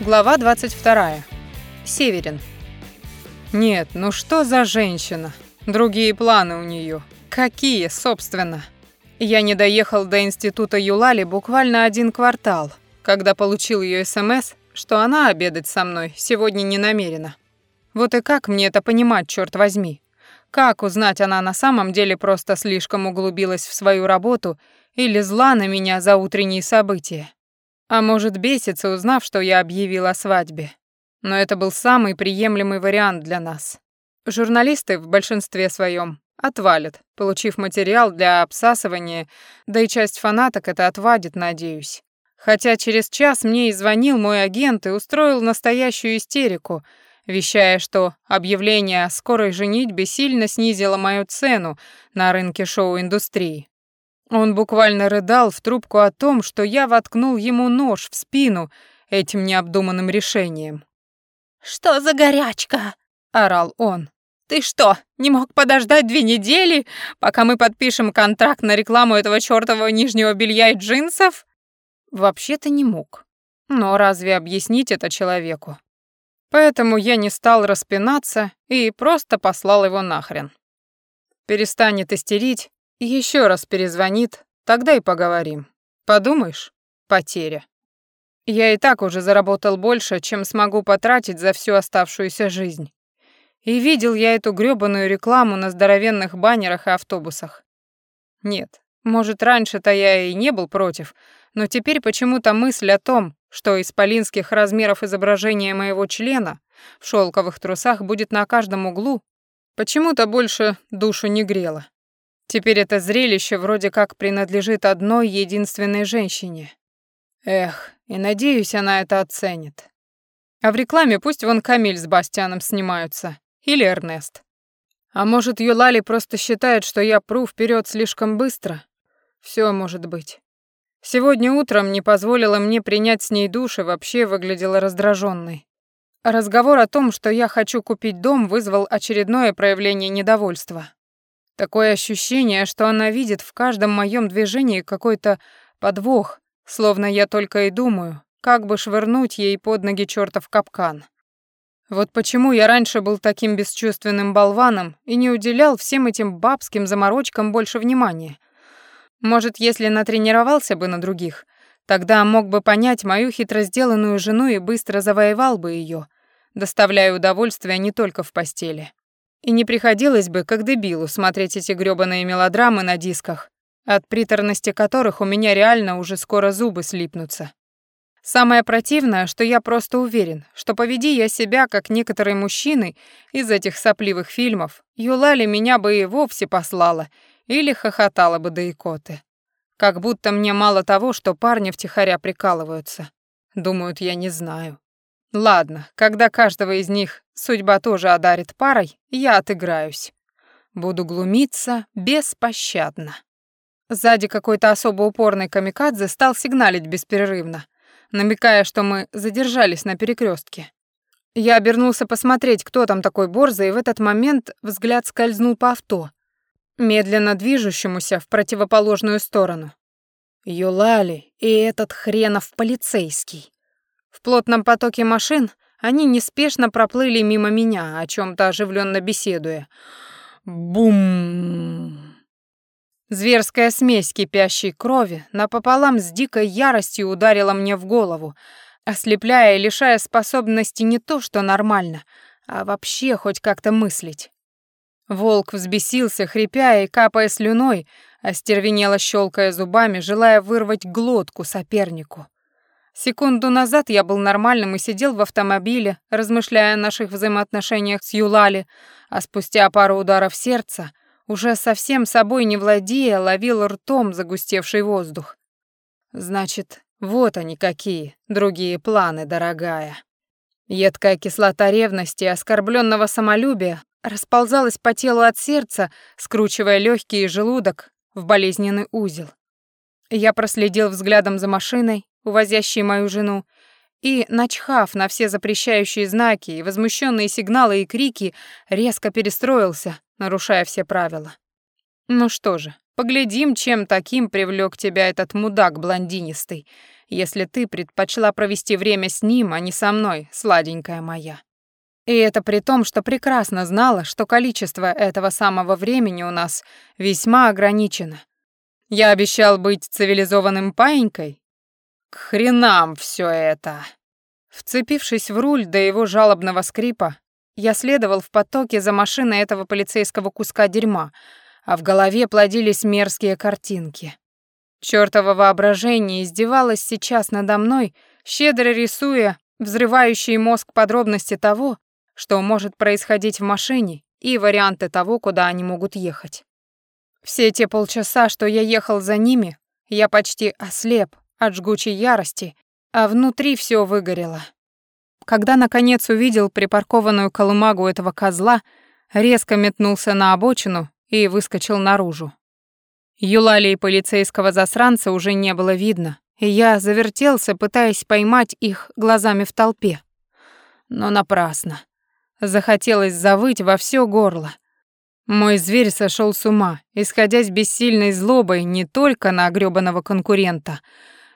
Глава 22. Северин. Нет, ну что за женщина? Другие планы у нее. Какие, собственно? Я не доехал до института Юлали буквально один квартал, когда получил ее СМС, что она обедать со мной сегодня не намерена. Вот и как мне это понимать, черт возьми? Как узнать, она на самом деле просто слишком углубилась в свою работу или зла на меня за утренние события? А может, бесится, узнав, что я объявил о свадьбе. Но это был самый приемлемый вариант для нас. Журналисты в большинстве своем отвалят, получив материал для обсасывания, да и часть фанаток это отвадит, надеюсь. Хотя через час мне и звонил мой агент и устроил настоящую истерику, вещая, что объявление о скорой женитьбе сильно снизило мою цену на рынке шоу-индустрии. Он буквально рыдал в трубку о том, что я воткнул ему нож в спину этим необдуманным решением. «Что за горячка?» — орал он. «Ты что, не мог подождать две недели, пока мы подпишем контракт на рекламу этого чёртового нижнего белья и джинсов?» Вообще-то не мог. Но разве объяснить это человеку? Поэтому я не стал распинаться и просто послал его нахрен. Перестанет истерить, еще раз перезвонит, тогда и поговорим. Подумаешь, потеря. Я и так уже заработал больше, чем смогу потратить за всю оставшуюся жизнь. И видел я эту грёбаную рекламу на здоровенных баннерах и автобусах. Нет, может, раньше-то я и не был против, но теперь почему-то мысль о том, что из полинских размеров изображение моего члена в шелковых трусах будет на каждом углу, почему-то больше душу не грело. Теперь это зрелище вроде как принадлежит одной единственной женщине. Эх, и надеюсь, она это оценит. А в рекламе пусть вон Камиль с Бастианом снимаются. Или Эрнест. А может, Юлали просто считает, что я пру вперед слишком быстро? Все может быть. Сегодня утром не позволила мне принять с ней душ и вообще выглядела раздраженной. Разговор о том, что я хочу купить дом, вызвал очередное проявление недовольства. Такое ощущение, что она видит в каждом моем движении какой-то подвох, словно я только и думаю, как бы швырнуть ей под ноги чертов капкан. Вот почему я раньше был таким бесчувственным болваном и не уделял всем этим бабским заморочкам больше внимания. Может, если натренировался бы на других, тогда мог бы понять мою хитро сделанную жену и быстро завоевал бы ее, доставляя удовольствие не только в постели. И не приходилось бы, как дебилу, смотреть эти грёбаные мелодрамы на дисках, от приторности которых у меня реально уже скоро зубы слипнутся. Самое противное, что я просто уверен, что поведи я себя, как некоторые мужчины из этих сопливых фильмов, Юлали меня бы и вовсе послала или хохотала бы до икоты. Как будто мне мало того, что парни втихаря прикалываются. Думают, я не знаю. Ладно, когда каждого из них судьба тоже одарит парой, я отыграюсь. Буду глумиться беспощадно. Сзади какой-то особо упорный камикадзе стал сигналить беспрерывно, намекая, что мы задержались на перекрестке. Я обернулся посмотреть, кто там такой борзый, и в этот момент взгляд скользнул по авто, медленно движущемуся в противоположную сторону. Юлали и этот хренов полицейский. В плотном потоке машин они неспешно проплыли мимо меня, о чем то оживленно беседуя. Бум! Зверская смесь кипящей крови напополам с дикой яростью ударила мне в голову, ослепляя и лишая способности не то что нормально, а вообще хоть как-то мыслить. Волк взбесился, хрипя и капая слюной, остервенело щелкая зубами, желая вырвать глотку сопернику. Секунду назад я был нормальным и сидел в автомобиле, размышляя о наших взаимоотношениях с Юлали, а спустя пару ударов сердца, уже совсем собой не владея, ловил ртом загустевший воздух. Значит, вот они какие, другие планы, дорогая. Едкая кислота ревности и оскорбленного самолюбия расползалась по телу от сердца, скручивая легкий и желудок в болезненный узел. Я проследил взглядом за машиной, увозящей мою жену, и, начхав на все запрещающие знаки и возмущенные сигналы и крики, резко перестроился, нарушая все правила. Ну что же, поглядим, чем таким привлек тебя этот мудак блондинистый. если ты предпочла провести время с ним, а не со мной, сладенькая моя. И это при том, что прекрасно знала, что количество этого самого времени у нас весьма ограничено. Я обещал быть цивилизованным паинькой? К хренам все это. Вцепившись в руль до его жалобного скрипа, я следовал в потоке за машиной этого полицейского куска дерьма, а в голове плодились мерзкие картинки. Чёртово воображение издевалось сейчас надо мной, щедро рисуя взрывающие мозг подробности того, что может происходить в машине, и варианты того, куда они могут ехать. Все те полчаса, что я ехал за ними, я почти ослеп от жгучей ярости, а внутри все выгорело. Когда, наконец, увидел припаркованную колымагу этого козла, резко метнулся на обочину и выскочил наружу. Юлали и полицейского засранца уже не было видно, и я завертелся, пытаясь поймать их глазами в толпе. Но напрасно. Захотелось завыть во все горло. Мой зверь сошел с ума, исходясь бессильной злобой не только на грёбаного конкурента,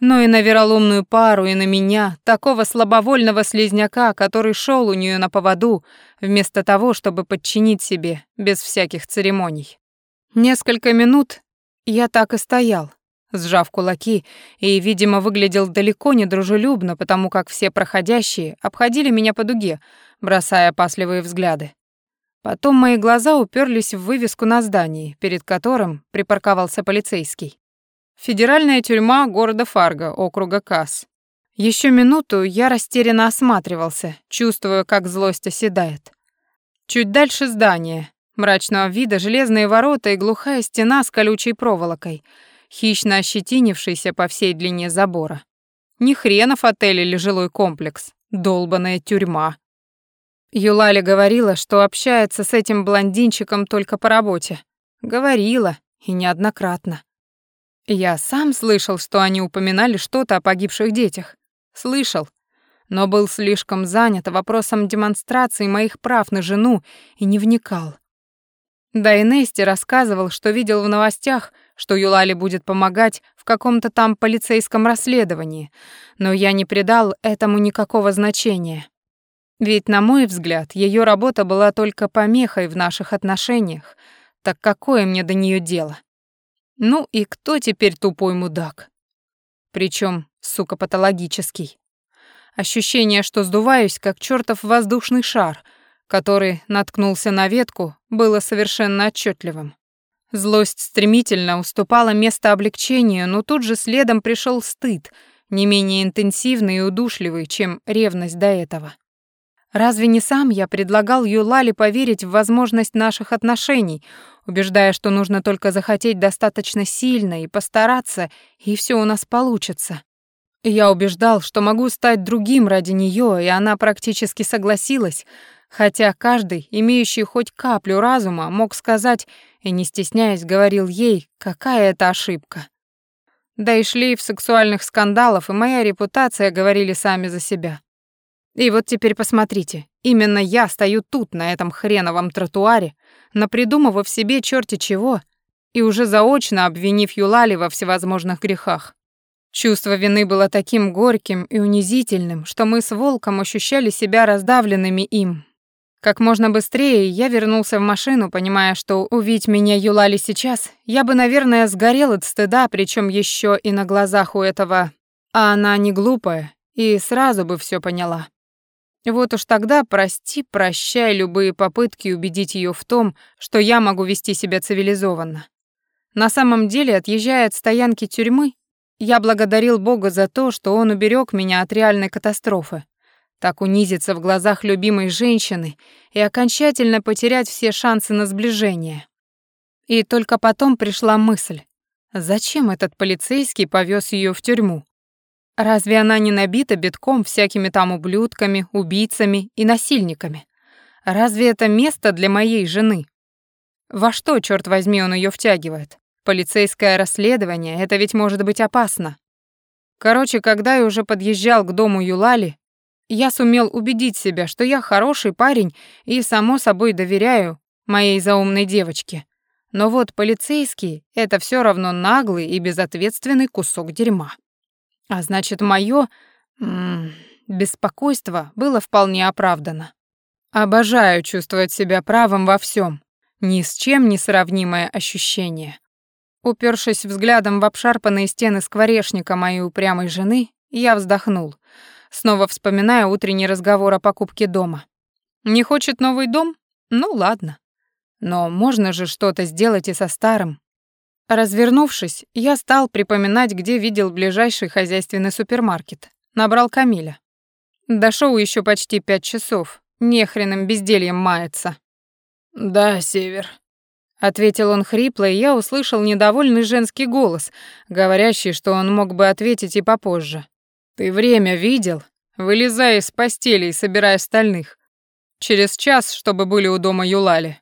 но и на вероломную пару, и на меня, такого слабовольного слизняка, который шел у нее на поводу, вместо того, чтобы подчинить себе, без всяких церемоний. Несколько минут я так и стоял, сжав кулаки, и, видимо, выглядел далеко не дружелюбно, потому как все проходящие обходили меня по дуге, бросая опасливые взгляды. Потом мои глаза уперлись в вывеску на здании, перед которым припарковался полицейский. Федеральная тюрьма города Фарго, округа Касс. Еще минуту я растерянно осматривался, чувствуя, как злость оседает. Чуть дальше здание, мрачного вида железные ворота и глухая стена с колючей проволокой, хищно ощетинившейся по всей длине забора. Ни хренов отель или жилой комплекс, долбаная тюрьма. Юлали говорила, что общается с этим блондинчиком только по работе. Говорила, и неоднократно. Я сам слышал, что они упоминали что-то о погибших детях. Слышал, но был слишком занят вопросом демонстрации моих прав на жену и не вникал. Да и Нести рассказывал, что видел в новостях, что Юлали будет помогать в каком-то там полицейском расследовании, но я не придал этому никакого значения. Ведь, на мой взгляд, ее работа была только помехой в наших отношениях, так какое мне до нее дело? Ну и кто теперь тупой мудак? Причем, сука, патологический. Ощущение, что сдуваюсь, как чертов воздушный шар, который наткнулся на ветку, было совершенно отчетливым. Злость стремительно уступала место облегчению, но тут же следом пришел стыд, не менее интенсивный и удушливый, чем ревность до этого. Разве не сам я предлагал Юлали поверить в возможность наших отношений, убеждая, что нужно только захотеть достаточно сильно и постараться, и все у нас получится? Я убеждал, что могу стать другим ради нее, и она практически согласилась, хотя каждый, имеющий хоть каплю разума, мог сказать, и не стесняясь говорил ей, какая это ошибка. Да и шлейф сексуальных скандалов и моя репутация говорили сами за себя. И вот теперь посмотрите, именно я стою тут, на этом хреновом тротуаре, напридумывав себе черти чего, и уже заочно обвинив Юлали во всевозможных грехах. Чувство вины было таким горьким и унизительным, что мы с Волком ощущали себя раздавленными им. Как можно быстрее я вернулся в машину, понимая, что увидеть меня Юлали сейчас, я бы, наверное, сгорел от стыда, причем еще и на глазах у этого. А она не глупая и сразу бы все поняла. Вот уж тогда прости, прощай любые попытки убедить ее в том, что я могу вести себя цивилизованно. На самом деле, отъезжая от стоянки тюрьмы, я благодарил Бога за то, что он уберег меня от реальной катастрофы. Так унизиться в глазах любимой женщины и окончательно потерять все шансы на сближение. И только потом пришла мысль, зачем этот полицейский повез ее в тюрьму? Разве она не набита битком всякими там ублюдками, убийцами и насильниками? Разве это место для моей жены? Во что, черт возьми, он ее втягивает? Полицейское расследование — это ведь может быть опасно. Короче, когда я уже подъезжал к дому Юлали, я сумел убедить себя, что я хороший парень и, само собой, доверяю моей заумной девочке. Но вот полицейский — это все равно наглый и безответственный кусок дерьма. А значит, моё м -м, беспокойство было вполне оправдано. Обожаю чувствовать себя правым во всем. Ни с чем не сравнимое ощущение. Упершись взглядом в обшарпанные стены скворечника моей упрямой жены, я вздохнул, снова вспоминая утренний разговор о покупке дома. Не хочет новый дом? Ну ладно. Но можно же что-то сделать и со старым. Развернувшись, я стал припоминать, где видел ближайший хозяйственный супермаркет. Набрал Камиля. До шоу еще почти пять часов. Нехреным бездельем мается. «Да, Север», — ответил он хрипло, и я услышал недовольный женский голос, говорящий, что он мог бы ответить и попозже. «Ты время видел? Вылезай из постели и собирай остальных. Через час, чтобы были у дома Юлали».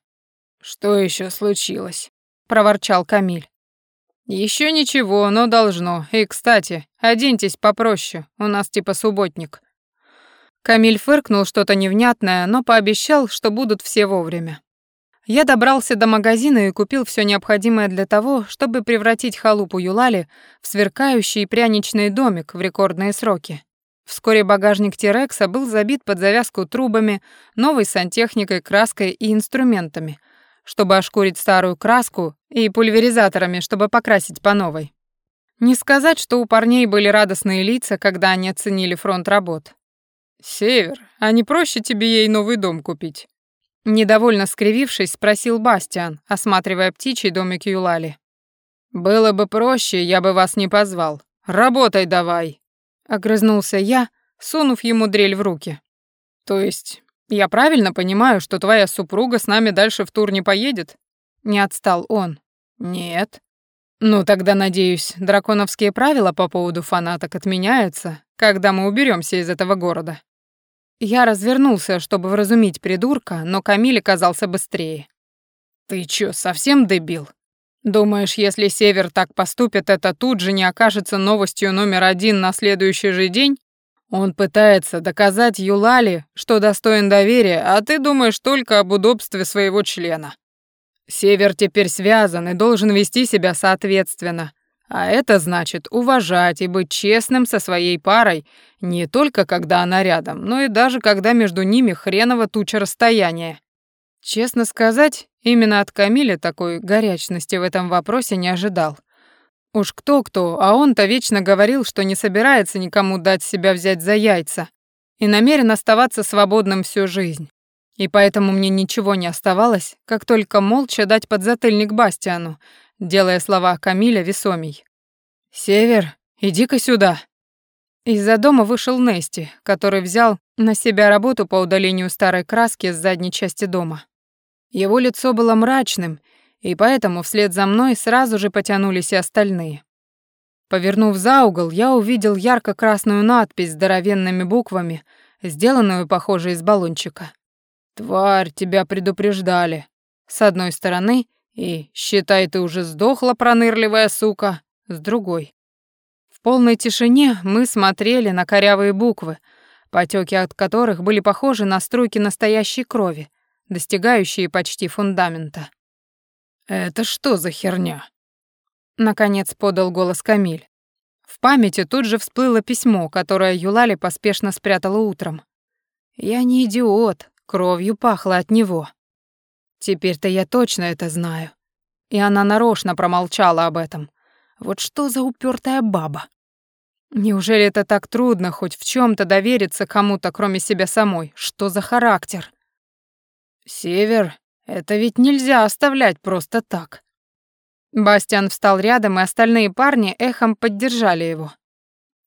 «Что еще случилось?» — проворчал Камиль. Еще ничего, но должно. И, кстати, оденьтесь попроще, у нас типа субботник». Камиль фыркнул что-то невнятное, но пообещал, что будут все вовремя. Я добрался до магазина и купил все необходимое для того, чтобы превратить халупу Юлали в сверкающий пряничный домик в рекордные сроки. Вскоре багажник Тирекса был забит под завязку трубами, новой сантехникой, краской и инструментами, чтобы ошкурить старую краску, и пульверизаторами, чтобы покрасить по новой. Не сказать, что у парней были радостные лица, когда они оценили фронт работ. «Север, а не проще тебе ей новый дом купить?» Недовольно скривившись, спросил Бастиан, осматривая птичий домик Юлали. «Было бы проще, я бы вас не позвал. Работай давай!» Огрызнулся я, сунув ему дрель в руки. «То есть, я правильно понимаю, что твоя супруга с нами дальше в тур не поедет?» Не отстал он. «Нет». «Ну, тогда, надеюсь, драконовские правила по поводу фанаток отменяются, когда мы уберемся из этого города». Я развернулся, чтобы вразумить придурка, но Камиль оказался быстрее. «Ты чё, совсем дебил? Думаешь, если Север так поступит, это тут же не окажется новостью номер один на следующий же день? Он пытается доказать Юлали, что достоин доверия, а ты думаешь только об удобстве своего члена. Север теперь связан и должен вести себя соответственно. А это значит уважать и быть честным со своей парой не только когда она рядом, но и даже когда между ними хреново туча расстояния. Честно сказать, именно от Камиля такой горячности в этом вопросе не ожидал. Уж кто-кто, а он-то вечно говорил, что не собирается никому дать себя взять за яйца и намерен оставаться свободным всю жизнь. И поэтому мне ничего не оставалось, как только молча дать подзатыльник Бастиану, делая слова Камиля весомей. «Север, иди-ка сюда». Из-за дома вышел Нести, который взял на себя работу по удалению старой краски с задней части дома. Его лицо было мрачным, и поэтому вслед за мной сразу же потянулись и остальные. Повернув за угол, я увидел ярко-красную надпись с здоровенными буквами, сделанную, похоже, из баллончика. «Тварь, тебя предупреждали». С одной стороны, и «Считай, ты уже сдохла, пронырливая сука», с другой. В полной тишине мы смотрели на корявые буквы, потеки от которых были похожи на струйки настоящей крови, достигающие почти фундамента. «Это что за херня?» Наконец подал голос Камиль. В памяти тут же всплыло письмо, которое Юлали поспешно спрятала утром. «Я не идиот, кровью пахло от него». Теперь-то я точно это знаю. И она нарочно промолчала об этом. Вот что за упертая баба? Неужели это так трудно хоть в чем то довериться кому-то, кроме себя самой? Что за характер? Север, это ведь нельзя оставлять просто так. Бастиан встал рядом, и остальные парни эхом поддержали его.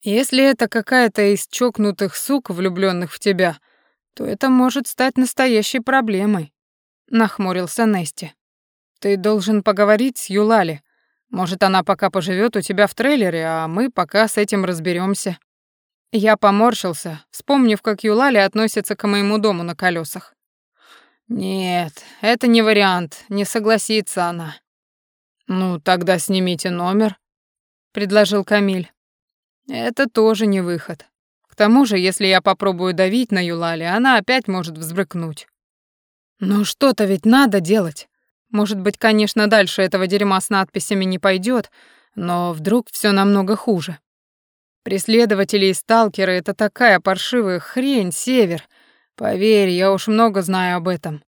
Если это какая-то из чокнутых сук, влюбленных в тебя, то это может стать настоящей проблемой нахмурился Нести. Ты должен поговорить с Юлали. Может, она пока поживет у тебя в трейлере, а мы пока с этим разберемся. Я поморщился, вспомнив, как Юлали относится к моему дому на колесах. Нет, это не вариант, не согласится она. Ну, тогда снимите номер, предложил Камиль. Это тоже не выход. К тому же, если я попробую давить на Юлали, она опять может взбрыкнуть. Но что-то ведь надо делать. Может быть, конечно, дальше этого дерьма с надписями не пойдет, но вдруг все намного хуже. Преследователи и сталкеры — это такая паршивая хрень, Север. Поверь, я уж много знаю об этом.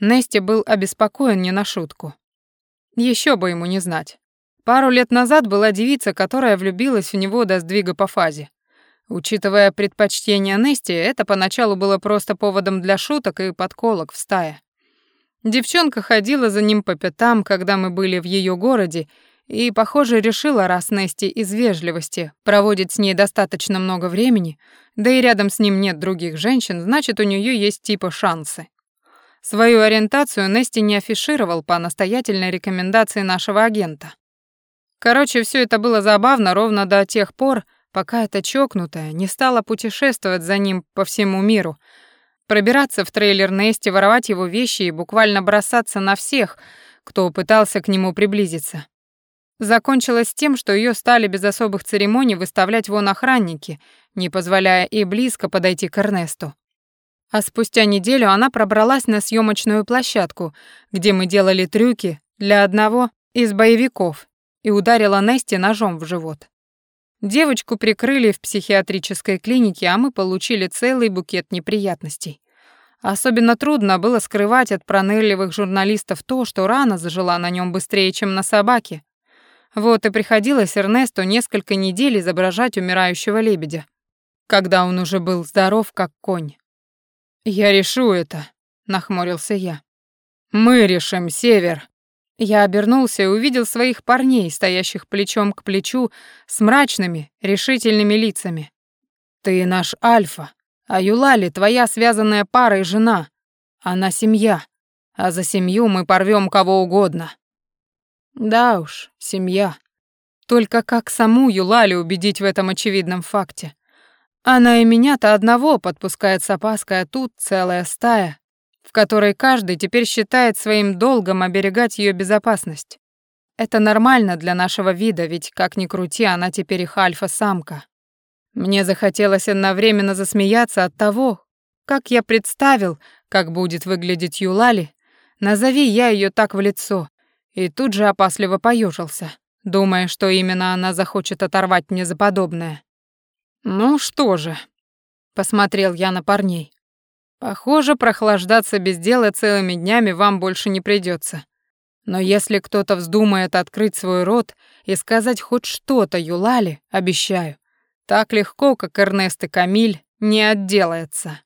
Нести был обеспокоен не на шутку. Еще бы ему не знать. Пару лет назад была девица, которая влюбилась в него до сдвига по фазе. Учитывая предпочтения Нести, это поначалу было просто поводом для шуток и подколок в стае. Девчонка ходила за ним по пятам, когда мы были в ее городе, и, похоже, решила, раз Нести из вежливости проводит с ней достаточно много времени, да и рядом с ним нет других женщин, значит, у нее есть типа шансы. Свою ориентацию Нести не афишировал по настоятельной рекомендации нашего агента. Короче, все это было забавно ровно до тех пор, пока эта чокнутая не стала путешествовать за ним по всему миру, пробираться в трейлер Нести, воровать его вещи и буквально бросаться на всех, кто пытался к нему приблизиться. Закончилось тем, что ее стали без особых церемоний выставлять вон охранники, не позволяя и близко подойти к Эрнесту. А спустя неделю она пробралась на съемочную площадку, где мы делали трюки для одного из боевиков и ударила Нести ножом в живот. Девочку прикрыли в психиатрической клинике, а мы получили целый букет неприятностей. Особенно трудно было скрывать от пронырливых журналистов то, что рана зажила на нем быстрее, чем на собаке, вот и приходилось Эрнесту несколько недель изображать умирающего лебедя, когда он уже был здоров, как конь. «Я решу это», — нахмурился я. «Мы решим, Север». Я обернулся и увидел своих парней, стоящих плечом к плечу, с мрачными, решительными лицами. «Ты наш Альфа, а Юлали твоя связанная пара и жена. Она семья, а за семью мы порвем кого угодно». Да уж, семья. Только как саму Юлали убедить в этом очевидном факте? Она и меня-то одного подпускает с опаской, а тут целая стая, в которой каждый теперь считает своим долгом оберегать ее безопасность. Это нормально для нашего вида, ведь, как ни крути, она теперь их альфа-самка. Мне захотелось одновременно засмеяться от того, как я представил, как будет выглядеть Юлали, назови я ее так в лицо, и тут же опасливо поюжился, думая, что именно она захочет оторвать мне за подобное. «Ну что же», — посмотрел я на парней, «похоже, прохлаждаться без дела целыми днями вам больше не придется. Но если кто-то вздумает открыть свой рот и сказать хоть что-то Юлали, обещаю, так легко, как Эрнест и Камиль, не отделается».